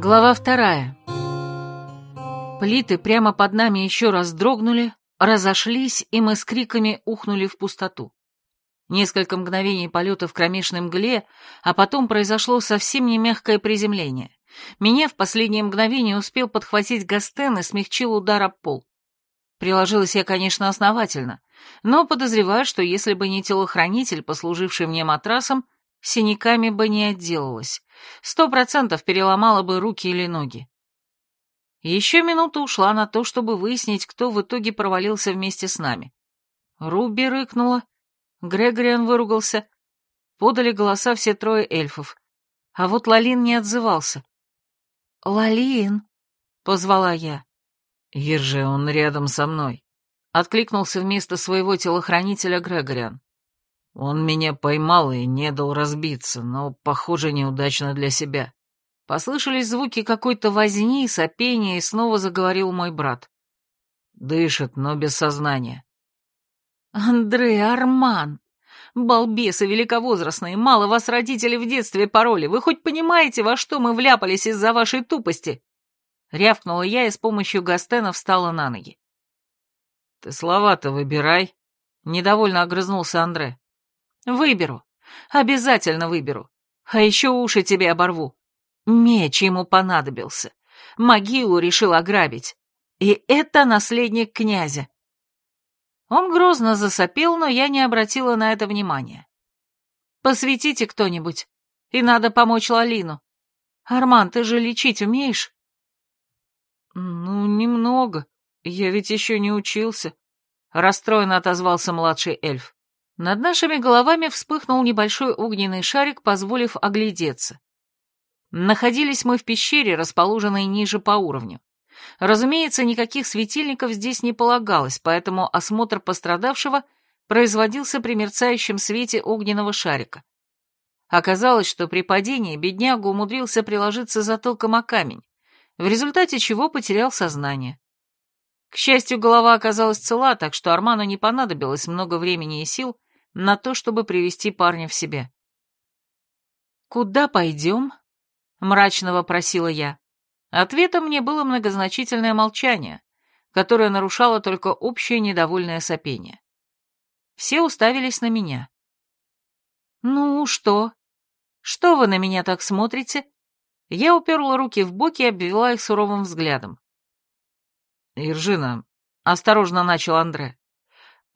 Глава вторая. Плиты прямо под нами еще раз дрогнули, разошлись, и мы с криками ухнули в пустоту. Несколько мгновений полета в кромешной мгле, а потом произошло совсем не мягкое приземление. Меня в последнее мгновение успел подхватить Гастен и смягчил удар об пол. Приложилась я, конечно, основательно, но подозреваю, что если бы не телохранитель, послуживший мне матрасом, синяками бы не отделалась. Сто процентов переломала бы руки или ноги. Еще минута ушла на то, чтобы выяснить, кто в итоге провалился вместе с нами. Руби рыкнула, Грегориан выругался, подали голоса все трое эльфов. А вот Лалин не отзывался. «Лалин!» — позвала я. «Ержи, он рядом со мной», — откликнулся вместо своего телохранителя Грегориан. Он меня поймал и не дал разбиться, но, похоже, неудачно для себя. Послышались звуки какой-то возни, сопения, и снова заговорил мой брат. Дышит, но без сознания. «Андре Арман! Балбесы великовозрастные, мало вас родители в детстве пороли. Вы хоть понимаете, во что мы вляпались из-за вашей тупости?» Рявкнула я и с помощью Гастена встала на ноги. «Ты слова-то выбирай», — недовольно огрызнулся Андре. Выберу. Обязательно выберу. А еще уши тебе оборву. Меч ему понадобился. Могилу решил ограбить. И это наследник князя. Он грозно засопел, но я не обратила на это внимания. Посветите кто-нибудь. И надо помочь Лалину. Арман, ты же лечить умеешь? Ну, немного. Я ведь еще не учился. Расстроенно отозвался младший эльф. Над нашими головами вспыхнул небольшой огненный шарик, позволив оглядеться. Находились мы в пещере, расположенной ниже по уровню. Разумеется, никаких светильников здесь не полагалось, поэтому осмотр пострадавшего производился при мерцающем свете огненного шарика. Оказалось, что при падении беднягу умудрился приложиться затылком о камень, в результате чего потерял сознание. К счастью, голова оказалась цела, так что Арману не понадобилось много времени и сил, на то, чтобы привести парня в себя. «Куда пойдем?» — мрачно вопросила я. Ответом мне было многозначительное молчание, которое нарушало только общее недовольное сопение. Все уставились на меня. «Ну, что? Что вы на меня так смотрите?» Я уперла руки в боки и обвела их суровым взглядом. «Иржина», — осторожно начал Андре,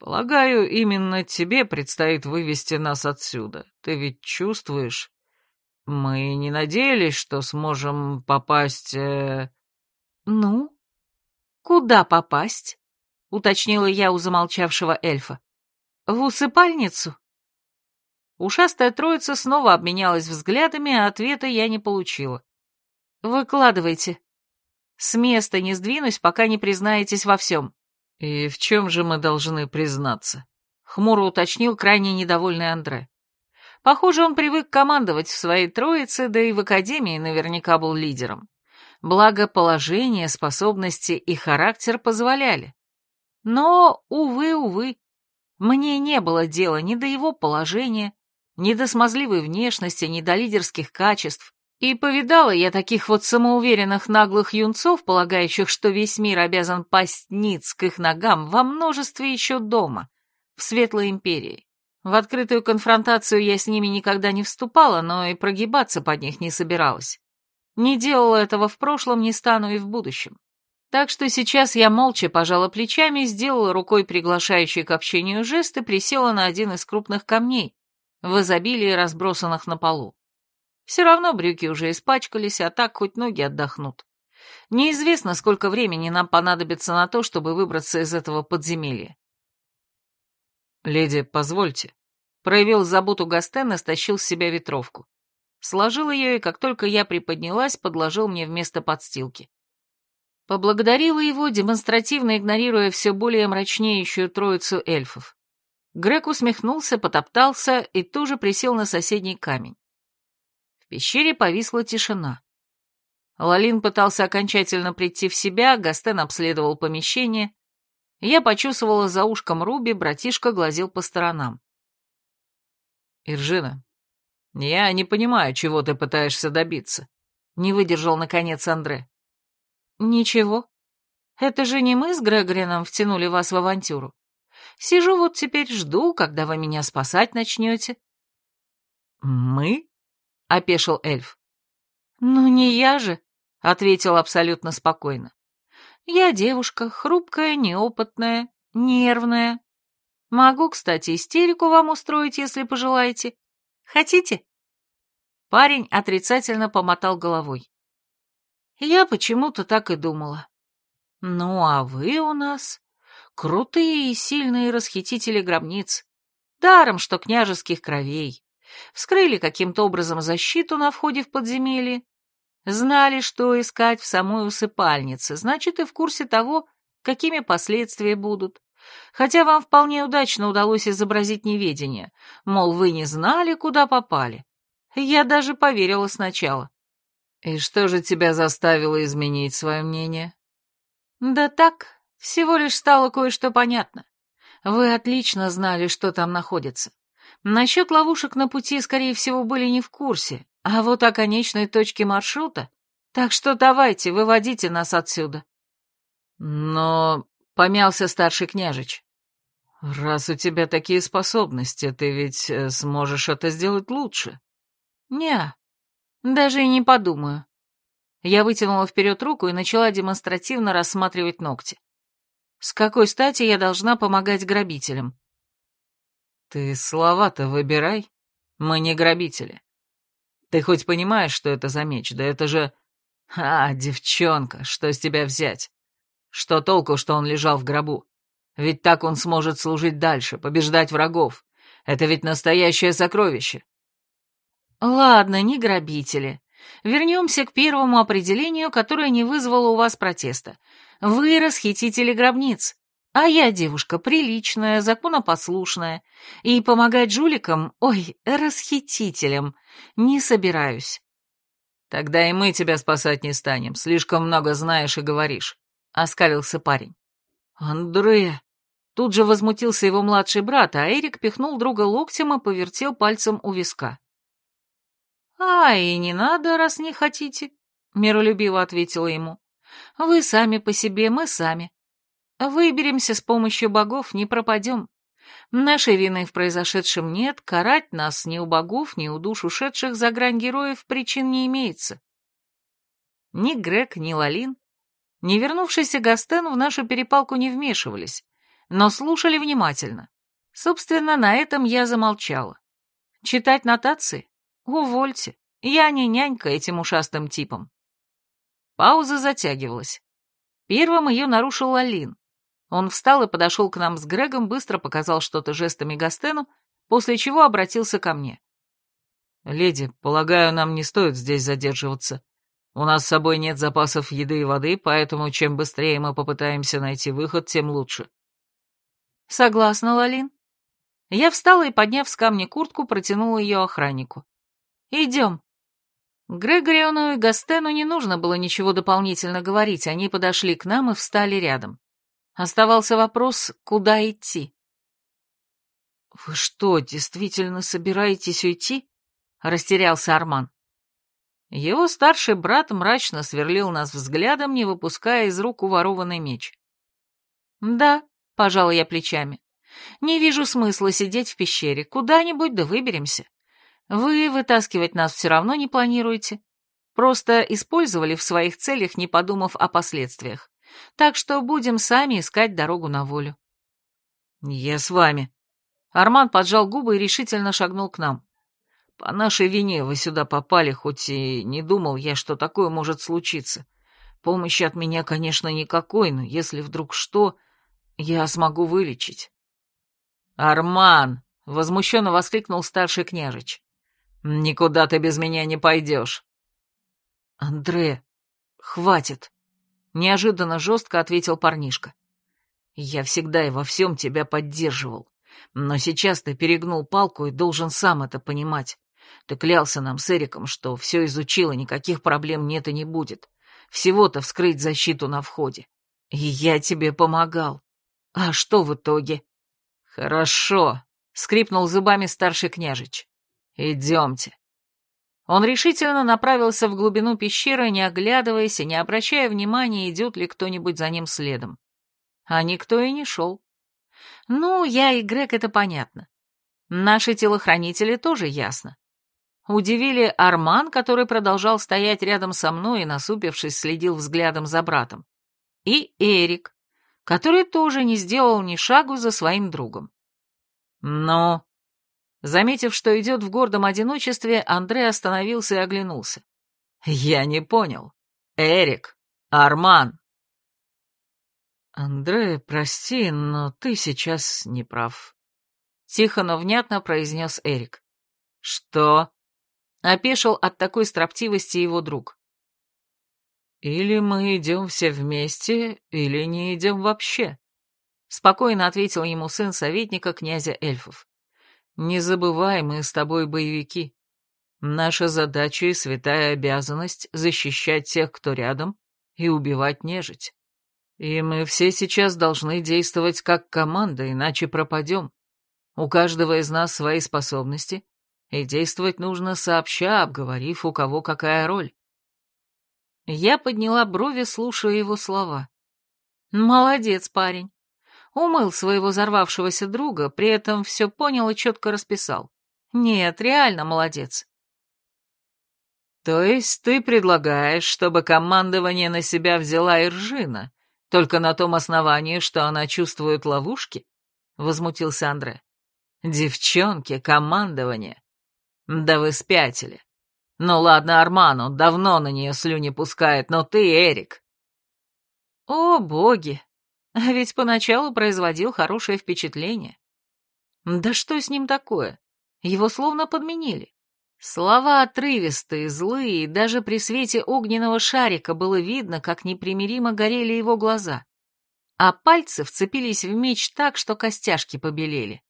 Полагаю, именно тебе предстоит вывести нас отсюда. Ты ведь чувствуешь? Мы не надеялись, что сможем попасть... Э... Ну? Куда попасть? Уточнила я у замолчавшего эльфа. В усыпальницу? Ушастая троица снова обменялась взглядами, а ответа я не получила. Выкладывайте. С места не сдвинусь, пока не признаетесь во всем. «И в чем же мы должны признаться?» — хмуро уточнил крайне недовольный Андре. Похоже, он привык командовать в своей троице, да и в академии наверняка был лидером. Благо, положение, способности и характер позволяли. Но, увы, увы, мне не было дела ни до его положения, ни до смазливой внешности, ни до лидерских качеств, и повидала я таких вот самоуверенных наглых юнцов, полагающих, что весь мир обязан пасть ниц к их ногам во множестве еще дома, в Светлой Империи. В открытую конфронтацию я с ними никогда не вступала, но и прогибаться под них не собиралась. Не делала этого в прошлом, не стану и в будущем. Так что сейчас я молча пожала плечами, сделала рукой приглашающий к общению жест и присела на один из крупных камней, в изобилии разбросанных на полу. Все равно брюки уже испачкались, а так хоть ноги отдохнут. Неизвестно, сколько времени нам понадобится на то, чтобы выбраться из этого подземелья. «Леди, позвольте», — проявил заботу Гастен и стащил с себя ветровку. Сложил ее, и как только я приподнялась, подложил мне вместо подстилки. Поблагодарила его, демонстративно игнорируя все более мрачнеющую троицу эльфов. Грег усмехнулся, потоптался и тоже присел на соседний камень пещере повисла тишина. Лалин пытался окончательно прийти в себя, Гастен обследовал помещение. Я почувствовала за ушком Руби, братишка глазел по сторонам. «Иржина, я не понимаю, чего ты пытаешься добиться», — не выдержал, наконец, Андре. «Ничего. Это же не мы с Грегорином втянули вас в авантюру. Сижу вот теперь жду, когда вы меня спасать начнете». «Мы?» — опешил эльф. «Ну, не я же», — ответил абсолютно спокойно. «Я девушка, хрупкая, неопытная, нервная. Могу, кстати, истерику вам устроить, если пожелаете. Хотите?» Парень отрицательно помотал головой. Я почему-то так и думала. Ну, а вы у нас крутые и сильные расхитители гробниц. Даром, что княжеских кровей. Вскрыли каким-то образом защиту на входе в подземелье. Знали, что искать в самой усыпальнице, значит, и в курсе того, какими последствия будут. Хотя вам вполне удачно удалось изобразить неведение, мол, вы не знали, куда попали. Я даже поверила сначала. «И что же тебя заставило изменить свое мнение?» «Да так, всего лишь стало кое-что понятно. Вы отлично знали, что там находится. Насчет ловушек на пути, скорее всего, были не в курсе, а вот о конечной точке маршрута. Так что давайте, выводите нас отсюда». «Но...» — помялся старший княжич. «Раз у тебя такие способности, ты ведь э, сможешь это сделать лучше». «Не, даже и не подумаю. Я вытянула вперед руку и начала демонстративно рассматривать ногти. С какой стати я должна помогать грабителям? Ты слова-то выбирай. Мы не грабители. Ты хоть понимаешь, что это за меч? Да это же... А, девчонка, что с тебя взять? Что толку, что он лежал в гробу? Ведь так он сможет служить дальше, побеждать врагов. Это ведь настоящее сокровище. Ладно, не грабители. Вернемся к первому определению, которое не вызвало у вас протеста. Вы расхитители гробниц. А я девушка приличная, законопослушная. И помогать жуликам, ой, расхитителям, не собираюсь. Тогда и мы тебя спасать не станем, слишком много знаешь и говоришь, — оскалился парень. Андре! Тут же возмутился его младший брат, а Эрик пихнул друга локтем и повертел пальцем у виска. «А, и не надо, раз не хотите», — миролюбиво ответила ему. «Вы сами по себе, мы сами. Выберемся с помощью богов, не пропадем. Нашей вины в произошедшем нет, карать нас ни у богов, ни у душ ушедших за грань героев причин не имеется». Ни Грег, ни Лалин, ни вернувшийся Гастен в нашу перепалку не вмешивались, но слушали внимательно. Собственно, на этом я замолчала. Читать нотации? Увольте, я не нянька этим ушастым типам. Пауза затягивалась. Первым ее нарушил Лалин. Он встал и подошел к нам с Грегом, быстро показал что-то жестами Гастену, после чего обратился ко мне. «Леди, полагаю, нам не стоит здесь задерживаться. У нас с собой нет запасов еды и воды, поэтому чем быстрее мы попытаемся найти выход, тем лучше». «Согласна, Лалин». Я встала и, подняв с камня куртку, протянула ее охраннику. «Идем». Грегориону и Гастену не нужно было ничего дополнительно говорить, они подошли к нам и встали рядом. Оставался вопрос, куда идти. «Вы что, действительно собираетесь уйти?» — растерялся Арман. Его старший брат мрачно сверлил нас взглядом, не выпуская из рук уворованный меч. «Да», — пожала я плечами, — «не вижу смысла сидеть в пещере, куда-нибудь да выберемся. Вы вытаскивать нас все равно не планируете. Просто использовали в своих целях, не подумав о последствиях. Так что будем сами искать дорогу на волю. Я с вами. Арман поджал губы и решительно шагнул к нам. По нашей вине вы сюда попали, хоть и не думал я, что такое может случиться. Помощи от меня, конечно, никакой, но если вдруг что, я смогу вылечить. «Арман!» — возмущенно воскликнул старший княжич. Никуда ты без меня не пойдешь. Андре, хватит. Неожиданно жестко ответил парнишка. Я всегда и во всем тебя поддерживал. Но сейчас ты перегнул палку и должен сам это понимать. Ты клялся нам с Эриком, что все изучил, и никаких проблем нет и не будет. Всего-то вскрыть защиту на входе. И я тебе помогал. А что в итоге? Хорошо, — скрипнул зубами старший княжич. Идемте. Он решительно направился в глубину пещеры, не оглядываясь и не обращая внимания, идет ли кто-нибудь за ним следом. А никто и не шел. Ну, я и Грег, это понятно. Наши телохранители тоже ясно. Удивили Арман, который продолжал стоять рядом со мной и, насупившись, следил взглядом за братом. И Эрик, который тоже не сделал ни шагу за своим другом. Но... Заметив, что идет в гордом одиночестве, Андрей остановился и оглянулся. «Я не понял. Эрик, Арман». «Андрей, прости, но ты сейчас не прав», — тихо, но внятно произнес Эрик. «Что?» Опешил от такой строптивости его друг. «Или мы идем все вместе, или не идем вообще», — спокойно ответил ему сын советника князя эльфов. «Не забывай, мы с тобой боевики. Наша задача и святая обязанность — защищать тех, кто рядом, и убивать нежить. И мы все сейчас должны действовать как команда, иначе пропадем. У каждого из нас свои способности, и действовать нужно сообща, обговорив, у кого какая роль. Я подняла брови, слушая его слова. Молодец, парень. Умыл своего взорвавшегося друга, при этом все понял и четко расписал. Нет, реально молодец. То есть ты предлагаешь, чтобы командование на себя взяла Иржина, только на том основании, что она чувствует ловушки? Возмутился Андре. Девчонки, командование. Да вы спятили. Ну ладно, Арману, давно на нее слюни пускает, но ты, Эрик. О, боги! А ведь поначалу производил хорошее впечатление. Да что с ним такое? Его словно подменили. Слова отрывистые, злые, и даже при свете огненного шарика было видно, как непримиримо горели его глаза. А пальцы вцепились в меч так, что костяшки побелели.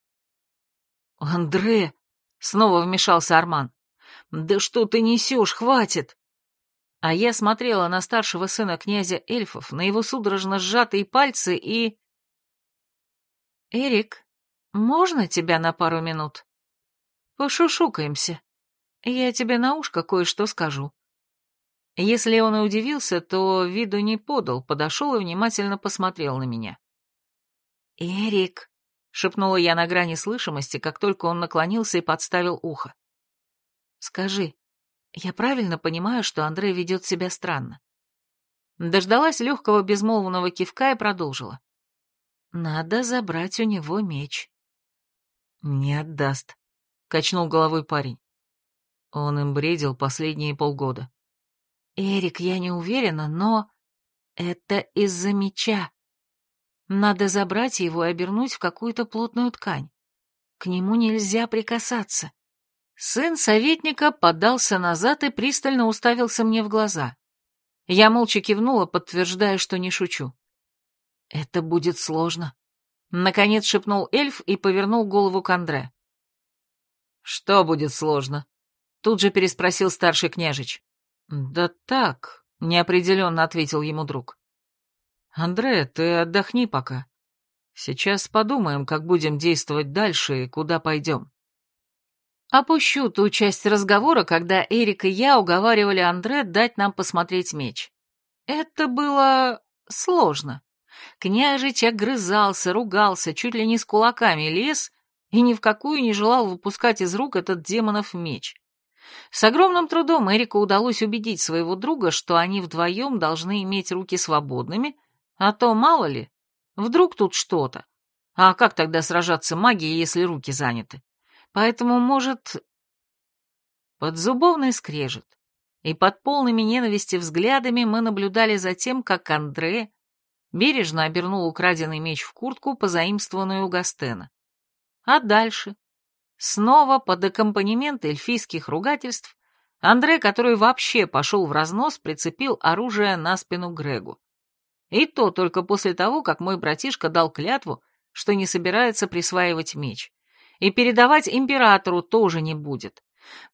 «Андре!» Снова вмешался Арман. «Да что ты несешь, хватит!» А я смотрела на старшего сына князя эльфов, на его судорожно сжатые пальцы и... «Эрик, можно тебя на пару минут? Пошушукаемся. Я тебе на ушко кое-что скажу». Если он и удивился, то виду не подал, подошел и внимательно посмотрел на меня. «Эрик», шепнула я на грани слышимости, как только он наклонился и подставил ухо. «Скажи, я правильно понимаю, что Андрей ведет себя странно?» Дождалась легкого безмолвного кивка и продолжила. «Надо забрать у него меч». «Не отдаст», — качнул головой парень. Он им бредил последние полгода. «Эрик, я не уверена, но это из-за меча. Надо забрать его и обернуть в какую-то плотную ткань. К нему нельзя прикасаться. Сын советника подался назад и пристально уставился мне в глаза. Я молча кивнула, подтверждая, что не шучу. «Это будет сложно», — наконец шепнул эльф и повернул голову к Андре. «Что будет сложно?» — тут же переспросил старший княжич. «Да так», — неопределенно ответил ему друг. «Андре, ты отдохни пока. Сейчас подумаем, как будем действовать дальше и куда пойдем». Опущу ту часть разговора, когда Эрик и я уговаривали Андре дать нам посмотреть меч. Это было сложно. Княжич огрызался, ругался, чуть ли не с кулаками лез и ни в какую не желал выпускать из рук этот демонов меч. С огромным трудом Эрику удалось убедить своего друга, что они вдвоем должны иметь руки свободными а то, мало ли, вдруг тут что-то. А как тогда сражаться магией, если руки заняты? Поэтому, может... Подзубовный скрежет. И под полными ненависти взглядами мы наблюдали за тем, как Андре бережно обернул украденный меч в куртку, позаимствованную у Гастена. А дальше? Снова под аккомпанемент эльфийских ругательств Андре, который вообще пошел в разнос, прицепил оружие на спину Грегу. И то только после того, как мой братишка дал клятву, что не собирается присваивать меч. И передавать императору тоже не будет.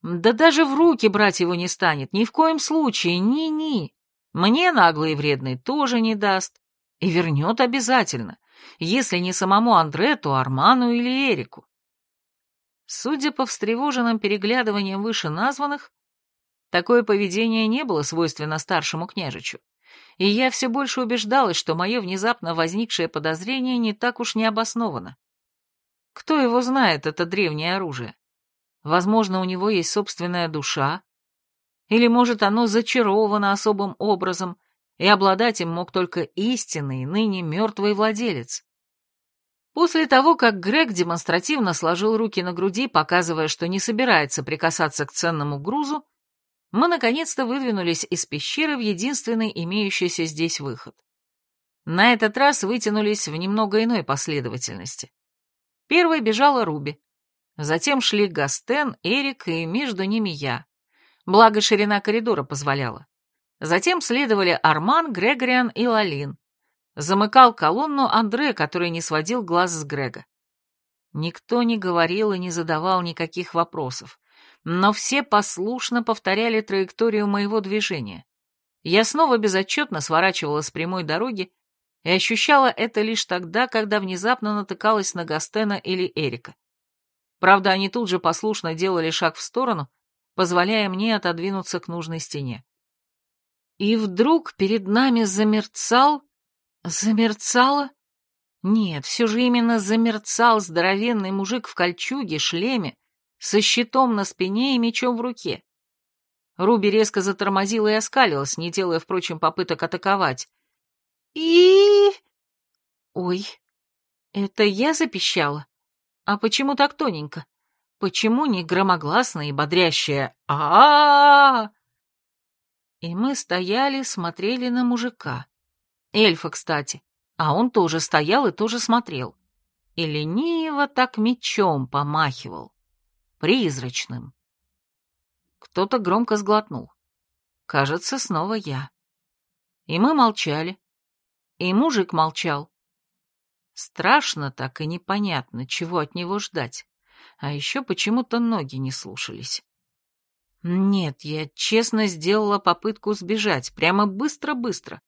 Да даже в руки брать его не станет, ни в коем случае, ни-ни. Мне наглый и вредный тоже не даст. И вернет обязательно, если не самому Андре, то Арману или Эрику. Судя по встревоженным переглядываниям вышеназванных, Такое поведение не было свойственно старшему княжичу, и я все больше убеждалась, что мое внезапно возникшее подозрение не так уж не обосновано. Кто его знает, это древнее оружие? Возможно, у него есть собственная душа, или, может, оно зачаровано особым образом, и обладать им мог только истинный, ныне мертвый владелец. После того, как Грег демонстративно сложил руки на груди, показывая, что не собирается прикасаться к ценному грузу, мы наконец-то выдвинулись из пещеры в единственный имеющийся здесь выход. На этот раз вытянулись в немного иной последовательности. Первой бежала Руби. Затем шли Гастен, Эрик и между ними я. Благо ширина коридора позволяла. Затем следовали Арман, Грегориан и Лалин. Замыкал колонну Андре, который не сводил глаз с Грега. Никто не говорил и не задавал никаких вопросов но все послушно повторяли траекторию моего движения. Я снова безотчетно сворачивала с прямой дороги и ощущала это лишь тогда, когда внезапно натыкалась на Гастена или Эрика. Правда, они тут же послушно делали шаг в сторону, позволяя мне отодвинуться к нужной стене. И вдруг перед нами замерцал... Замерцало? Нет, все же именно замерцал здоровенный мужик в кольчуге, шлеме со щитом на спине и мечом в руке. Руби резко затормозила и оскалилась, не делая, впрочем, попыток атаковать. И... Ой, это я запищала? А почему так тоненько? Почему не громогласное и бодрящее а, -а, -а, И мы стояли, смотрели на мужика. Эльфа, кстати. А он тоже стоял и тоже смотрел. И лениво так мечом помахивал призрачным. Кто-то громко сглотнул. Кажется, снова я. И мы молчали. И мужик молчал. Страшно так и непонятно, чего от него ждать. А еще почему-то ноги не слушались. Нет, я честно сделала попытку сбежать, прямо быстро-быстро.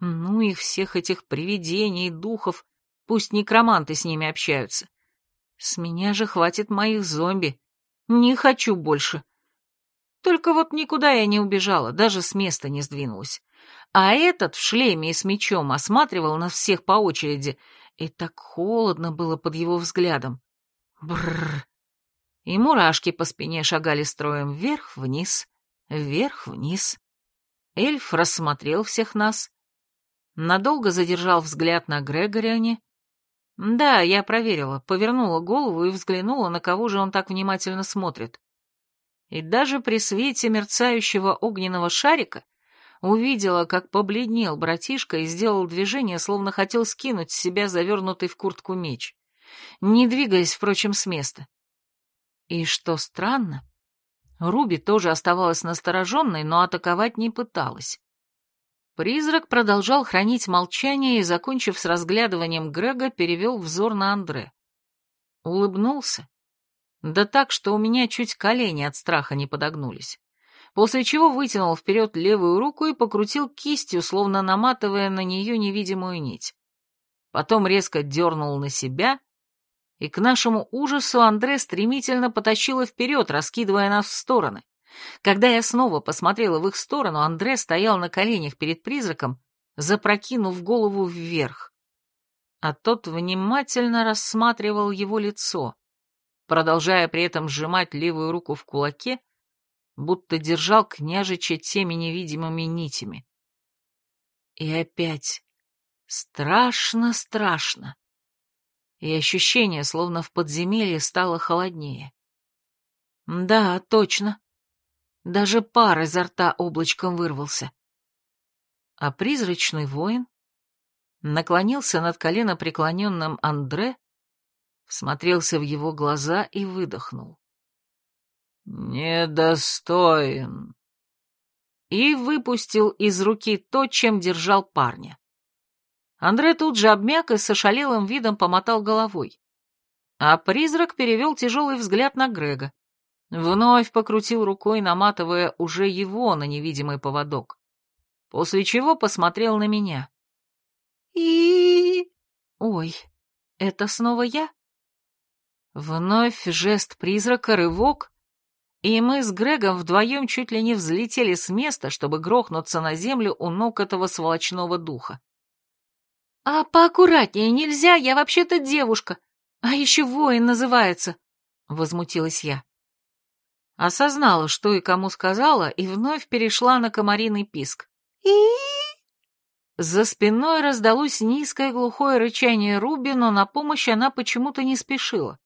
Ну и всех этих привидений, духов, пусть некроманты с ними общаются. С меня же хватит моих зомби. Не хочу больше. Только вот никуда я не убежала, даже с места не сдвинулась. А этот в шлеме и с мечом осматривал нас всех по очереди, и так холодно было под его взглядом. Бррр. И мурашки по спине шагали строем вверх-вниз, вверх-вниз. Эльф рассмотрел всех нас, надолго задержал взгляд на Грегориане, да, я проверила, повернула голову и взглянула, на кого же он так внимательно смотрит. И даже при свете мерцающего огненного шарика увидела, как побледнел братишка и сделал движение, словно хотел скинуть с себя завернутый в куртку меч, не двигаясь, впрочем, с места. И что странно, Руби тоже оставалась настороженной, но атаковать не пыталась. Призрак продолжал хранить молчание и, закончив с разглядыванием Грега, перевел взор на Андре. Улыбнулся. Да так, что у меня чуть колени от страха не подогнулись. После чего вытянул вперед левую руку и покрутил кистью, словно наматывая на нее невидимую нить. Потом резко дернул на себя, и к нашему ужасу Андре стремительно потащила вперед, раскидывая нас в стороны. Когда я снова посмотрела в их сторону, Андре стоял на коленях перед призраком, запрокинув голову вверх. А тот внимательно рассматривал его лицо, продолжая при этом сжимать левую руку в кулаке, будто держал княжича теми невидимыми нитями. И опять страшно-страшно. И ощущение, словно в подземелье, стало холоднее. Да, точно. Даже пар изо рта облачком вырвался. А призрачный воин наклонился над колено преклоненным Андре, всмотрелся в его глаза и выдохнул. «Недостоин!» И выпустил из руки то, чем держал парня. Андре тут же обмяк и с ошалелым видом помотал головой. А призрак перевел тяжелый взгляд на Грега. Вновь покрутил рукой, наматывая уже его на невидимый поводок. После чего посмотрел на меня. И... Ой, это снова я? Вновь жест призрака, рывок, и мы с Грегом вдвоем чуть ли не взлетели с места, чтобы грохнуться на землю у ног этого сволочного духа. «А поаккуратнее нельзя, я вообще-то девушка, а еще воин называется», — возмутилась я. Осознала, что и кому сказала, и вновь перешла на комариный писк. и За спиной раздалось низкое глухое рычание Руби, но на помощь она почему-то не спешила.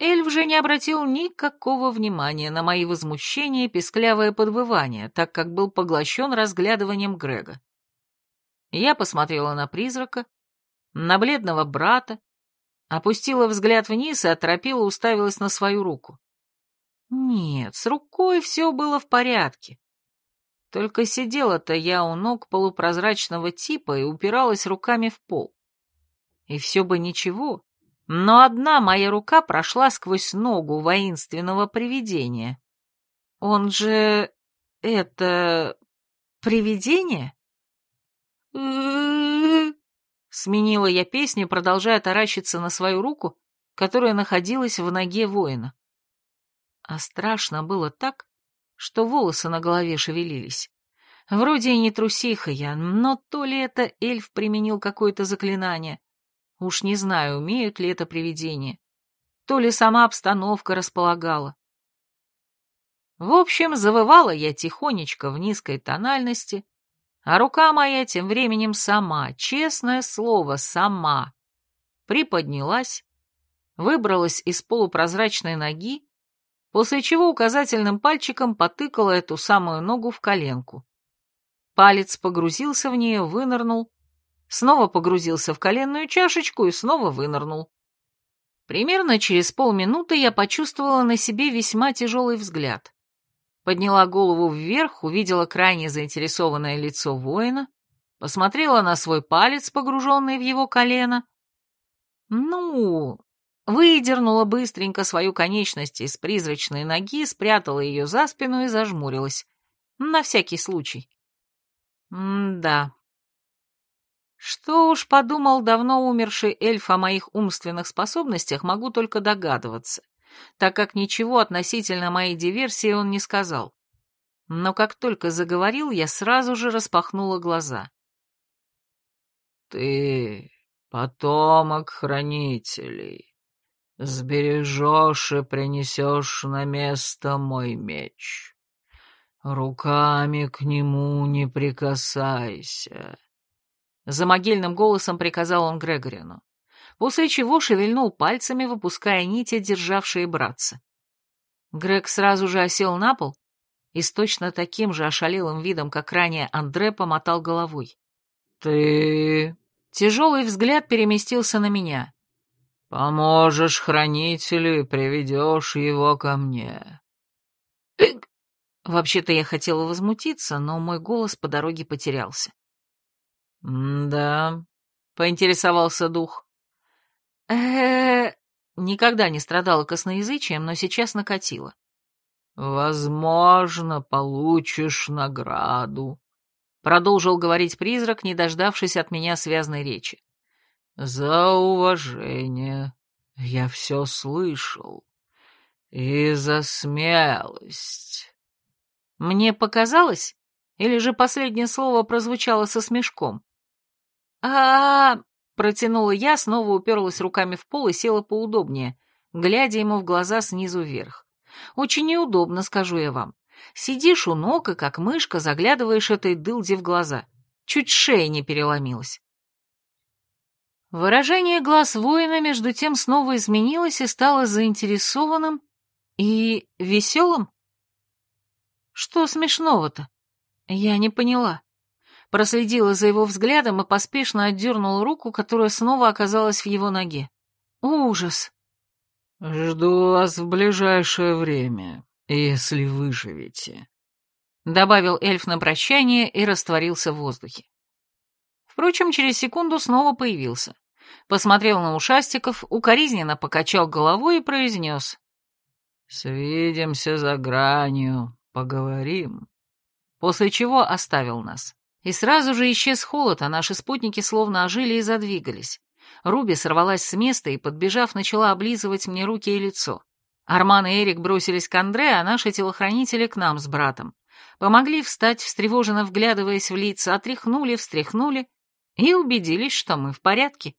Эльф же не обратил никакого внимания на мои возмущения и песклявое подвывание, так как был поглощен разглядыванием Грега. Я посмотрела на призрака, на бледного брата, опустила взгляд вниз и оторопела уставилась на свою руку. Нет, с рукой все было в порядке. Только сидела-то я у ног полупрозрачного типа и упиралась руками в пол. И все бы ничего, но одна моя рука прошла сквозь ногу воинственного привидения. Он же... это... привидение? Сменила я песню, продолжая таращиться на свою руку, которая находилась в ноге воина. А страшно было так, что волосы на голове шевелились. Вроде и не трусиха я, но то ли это эльф применил какое-то заклинание, уж не знаю, умеют ли это привидения, то ли сама обстановка располагала. В общем, завывала я тихонечко в низкой тональности, а рука моя тем временем сама, честное слово, сама, приподнялась, выбралась из полупрозрачной ноги после чего указательным пальчиком потыкала эту самую ногу в коленку. Палец погрузился в нее, вынырнул, снова погрузился в коленную чашечку и снова вынырнул. Примерно через полминуты я почувствовала на себе весьма тяжелый взгляд. Подняла голову вверх, увидела крайне заинтересованное лицо воина, посмотрела на свой палец, погруженный в его колено. Ну, Выдернула быстренько свою конечность из призрачной ноги, спрятала ее за спину и зажмурилась. На всякий случай. М-да. Что уж подумал давно умерший эльф о моих умственных способностях, могу только догадываться, так как ничего относительно моей диверсии он не сказал. Но как только заговорил, я сразу же распахнула глаза. «Ты потомок хранителей», Сбережешь и принесешь на место мой меч. Руками к нему не прикасайся. За могильным голосом приказал он Грегорину, после чего шевельнул пальцами, выпуская нити, державшие братца. Грег сразу же осел на пол и с точно таким же ошалелым видом, как ранее Андре, помотал головой. «Ты...» Тяжелый взгляд переместился на меня. Поможешь хранителю и приведешь его ко мне. Вообще-то я хотела возмутиться, но мой голос по дороге потерялся. «Да», — поинтересовался дух. э Никогда не страдала косноязычием, но сейчас накатила. «Возможно, получишь награду», — продолжил говорить призрак, не дождавшись от меня связной речи. «За уважение. Я все слышал. И за смелость». Мне показалось, или же последнее слово прозвучало со смешком? А, протянула я, снова уперлась руками в пол и села поудобнее, глядя ему в глаза снизу вверх. Очень неудобно, скажу я вам. Сидишь у ног и, как мышка, заглядываешь этой дылде в глаза. Чуть шея не переломилась. Выражение глаз воина между тем снова изменилось и стало заинтересованным и веселым. Что смешного-то? Я не поняла. Проследила за его взглядом и поспешно отдернула руку, которая снова оказалась в его ноге. Ужас! «Жду вас в ближайшее время, если выживете», — добавил эльф на прощание и растворился в воздухе. Впрочем, через секунду снова появился. Посмотрел на ушастиков, укоризненно покачал головой и произнес. «Свидимся за гранью, поговорим». После чего оставил нас. И сразу же исчез холод, а наши спутники словно ожили и задвигались. Руби сорвалась с места и, подбежав, начала облизывать мне руки и лицо. Арман и Эрик бросились к Андре, а наши телохранители к нам с братом. Помогли встать, встревоженно вглядываясь в лица, отряхнули, встряхнули и убедились, что мы в порядке.